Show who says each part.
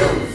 Speaker 1: Yo.